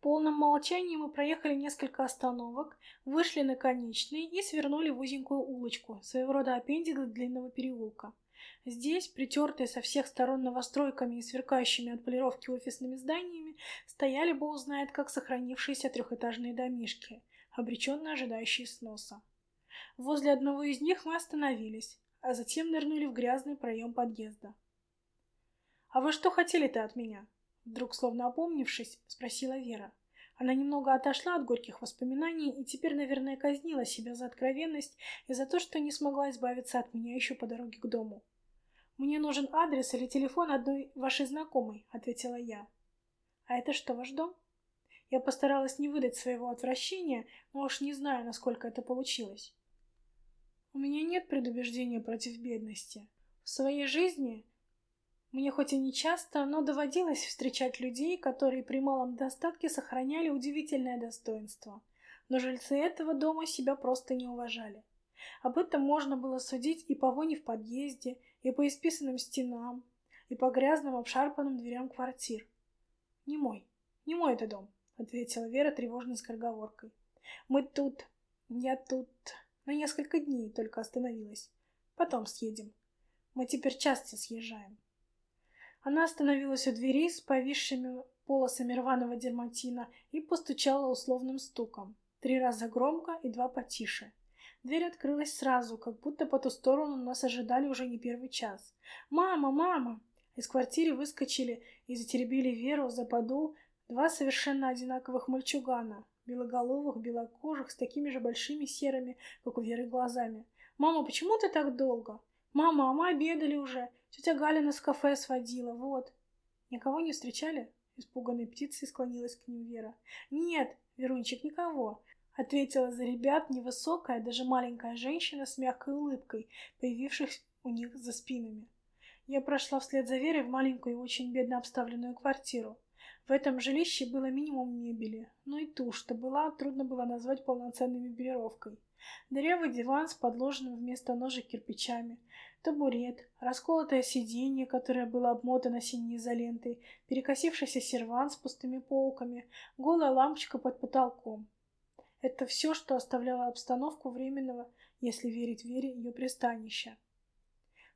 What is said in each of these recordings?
В полном молчании мы проехали несколько остановок, вышли на конечный и свернули в узенькую улочку, своего рода аппендикс длинного переулка. Здесь, притертые со всех сторон новостройками и сверкающими от полировки офисными зданиями, стояли, бог знает, как сохранившиеся трехэтажные домишки, обреченно ожидающие сноса. Возле одного из них мы остановились, а затем нырнули в грязный проем подъезда. «А вы что хотели-то от меня?» Вдруг, словно опомнившись, спросила Вера. Она немного отошла от горьких воспоминаний и теперь, наверное, казнила себя за откровенность и за то, что не смогла избавиться от меня еще по дороге к дому. «Мне нужен адрес или телефон одной вашей знакомой», — ответила я. «А это что, ваш дом?» Я постаралась не выдать своего отвращения, но уж не знаю, насколько это получилось. У меня нет предубеждения против бедности. В своей жизни мне хоть и не часто, но доводилось встречать людей, которые при малом достатке сохраняли удивительное достоинство. Но жильцы этого дома себя просто не уважали. Об этом можно было судить и по воне в подъезде, и по исписанным стенам, и по грязным обшарпанным дверям квартир. «Не мой, не мой это дом», — ответила Вера тревожной скороговоркой. «Мы тут, я тут, на несколько дней только остановилась. Потом съедем. Мы теперь часто съезжаем». Она остановилась у двери с повисшими полосами рваного дерматина и постучала условным стуком. Три раза громко и два потише. Дверь открылась сразу, как будто по ту сторону нас ожидали уже не первый час. «Мама, мама!» Из квартиры выскочили и затеребили Веру за подол два совершенно одинаковых мальчугана, белоголовых, белокожих, с такими же большими серыми, как у Веры, глазами. «Мама, почему ты так долго?» «Мама, а мы обедали уже. Тетя Галя нас в кафе сводила, вот». «Никого не встречали?» Испуганной птицей склонилась к ним Вера. «Нет, Верунчик, никого», — ответила за ребят невысокая, даже маленькая женщина с мягкой улыбкой, появившись у них за спинами. Я прошла вслед за Верой в маленькую и очень бедно обставленную квартиру. В этом жилище было минимум мебели, но и ту, что была, трудно было назвать полноценной мебелировкой. Дырявый диван с подложенным вместо ножек кирпичами, табурет, расколотое сиденье, которое было обмотано синей изолентой, перекосившийся сервант с пустыми полками, голая лампочка под потолком. Это все, что оставляло обстановку временного, если верить Вере, ее пристанища.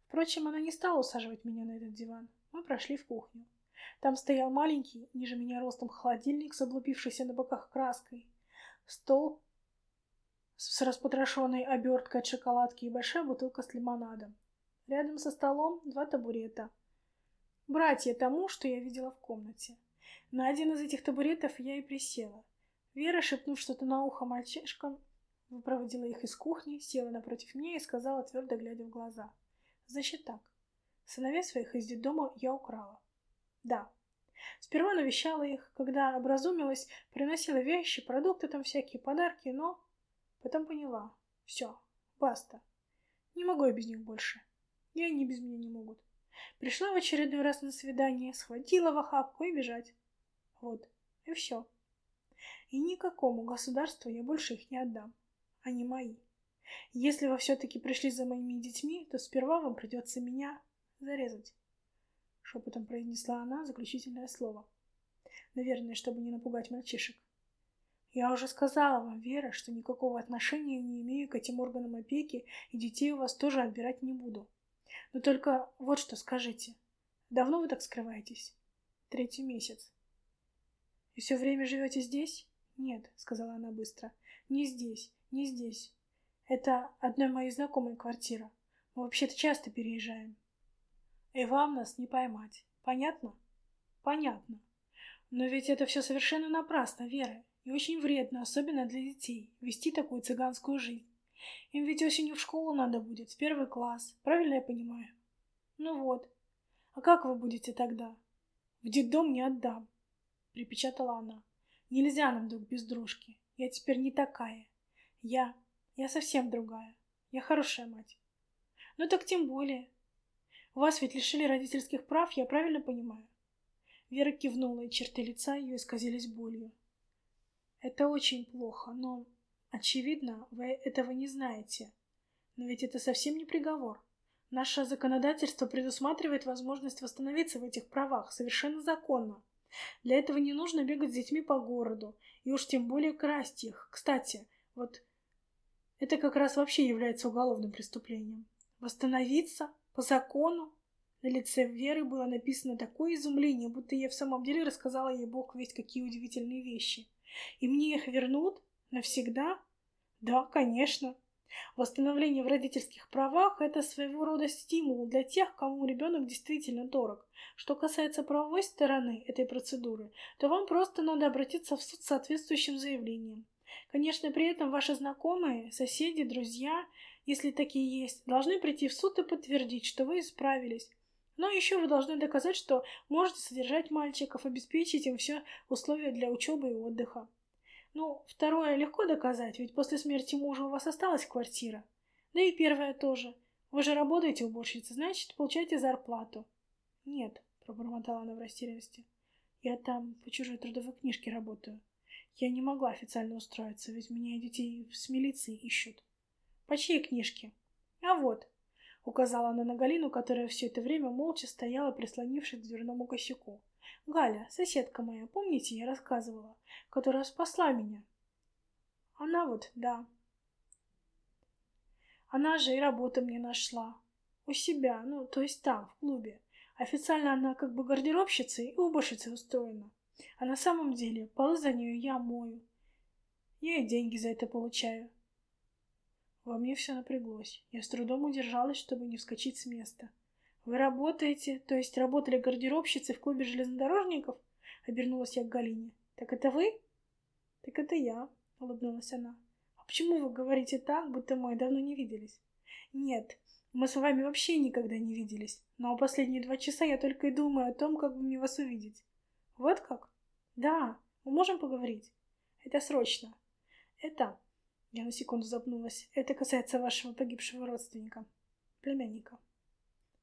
Впрочем, она не стала усаживать меня на этот диван. Мы прошли в кухню. Там стоял маленький, ниже меня ростом холодильник с облупившейся на боках краской. Стол с распотрошенной оберткой от шоколадки и большая бутылка с лимонадом. Рядом со столом два табурета. Братья тому, что я видела в комнате. На один из этих табуретов я и присела. Вера, шепнув что-то на ухо мальчишкам, выпроводила их из кухни, села напротив меня и сказала, твердо глядя в глаза. Значит так, сыновей своих из детдома я украла. Да. Сперва навещала их, когда образумилась, приносила вещи, продукты там всякие, подарки, но Потом поняла. Все, баста. Не могу я без них больше. И они без меня не могут. Пришла в очередной раз на свидание, схватила в охапку и бежать. Вот, и все. И никакому государству я больше их не отдам. Они мои. Если вы все-таки пришли за моими детьми, то сперва вам придется меня зарезать. Шепотом произнесла она заключительное слово. Наверное, чтобы не напугать мальчишек. Я уже сказала вам, Вера, что никакого отношения не имею к этим органам опеки, и детей у вас тоже отбирать не буду. Но только вот что скажите. Давно вы так скрываетесь? Третий месяц. И все время живете здесь? Нет, сказала она быстро. Не здесь, не здесь. Это одной моей знакомой квартира. Мы вообще-то часто переезжаем. И вам нас не поймать. Понятно? Понятно. Но ведь это все совершенно напрасно, Вера. И очень вредно, особенно для детей, вести такую цыганскую жизнь. Им ведь осенью в школу надо будет, в первый класс. Правильно я понимаю? Ну вот. А как вы будете тогда? В детдом не отдам, припечатала она. Нельзя нам друг без дружки. Я теперь не такая. Я... Я совсем другая. Я хорошая мать. Ну так тем более. Вас ведь лишили родительских прав, я правильно понимаю? Вера кивнула, и черты лица ее исказились болью. Это очень плохо, но, очевидно, вы этого не знаете. Но ведь это совсем не приговор. Наше законодательство предусматривает возможность восстановиться в этих правах совершенно законно. Для этого не нужно бегать с детьми по городу, и уж тем более красть их. Кстати, вот это как раз вообще является уголовным преступлением. Восстановиться по закону на лице Веры было написано такое изумление, будто я в самом деле рассказала ей Бог весть какие удивительные вещи. И мне их вернут? Навсегда? Да, конечно. Восстановление в родительских правах – это своего рода стимул для тех, кому ребенок действительно дорог. Что касается правовой стороны этой процедуры, то вам просто надо обратиться в суд с соответствующим заявлением. Конечно, при этом ваши знакомые, соседи, друзья, если такие есть, должны прийти в суд и подтвердить, что вы исправились. Но еще вы должны доказать, что можете содержать мальчиков, обеспечить им все условия для учебы и отдыха. Ну, второе легко доказать, ведь после смерти мужа у вас осталась квартира. Да и первое тоже. Вы же работаете уборщицей, значит, получаете зарплату. Нет, пробормотала она в растерянности. Я там по чужой трудовой книжке работаю. Я не могла официально устроиться, ведь меня детей с милиции ищут. По чьей книжке? А вот, указала она на Галину, которая все это время молча стояла, прислонившись к дверному косяку. Галя, соседка моя, помните, я рассказывала, которая спасла меня? Она вот, да. Она же и работу мне нашла. У себя, ну, то есть там, в клубе. Официально она как бы гардеробщицей и уборщицей устроена. А на самом деле полы за нее я мою. Я и деньги за это получаю. Во мне все напряглось. Я с трудом удержалась, чтобы не вскочить с места. «Вы работаете, то есть работали гардеробщицей в клубе железнодорожников?» Обернулась я к Галине. «Так это вы?» «Так это я», — улыбнулась она. «А почему вы говорите так, будто мы давно не виделись?» «Нет, мы с вами вообще никогда не виделись, но последние два часа я только и думаю о том, как бы мне вас увидеть». «Вот как?» «Да, мы можем поговорить?» «Это срочно». «Это...» Я на секунду запнулась. «Это касается вашего погибшего родственника, племянника».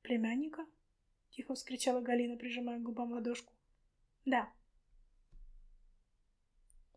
«Племянника?» — тихо вскричала Галина, прижимая к губам ладошку. «Да»,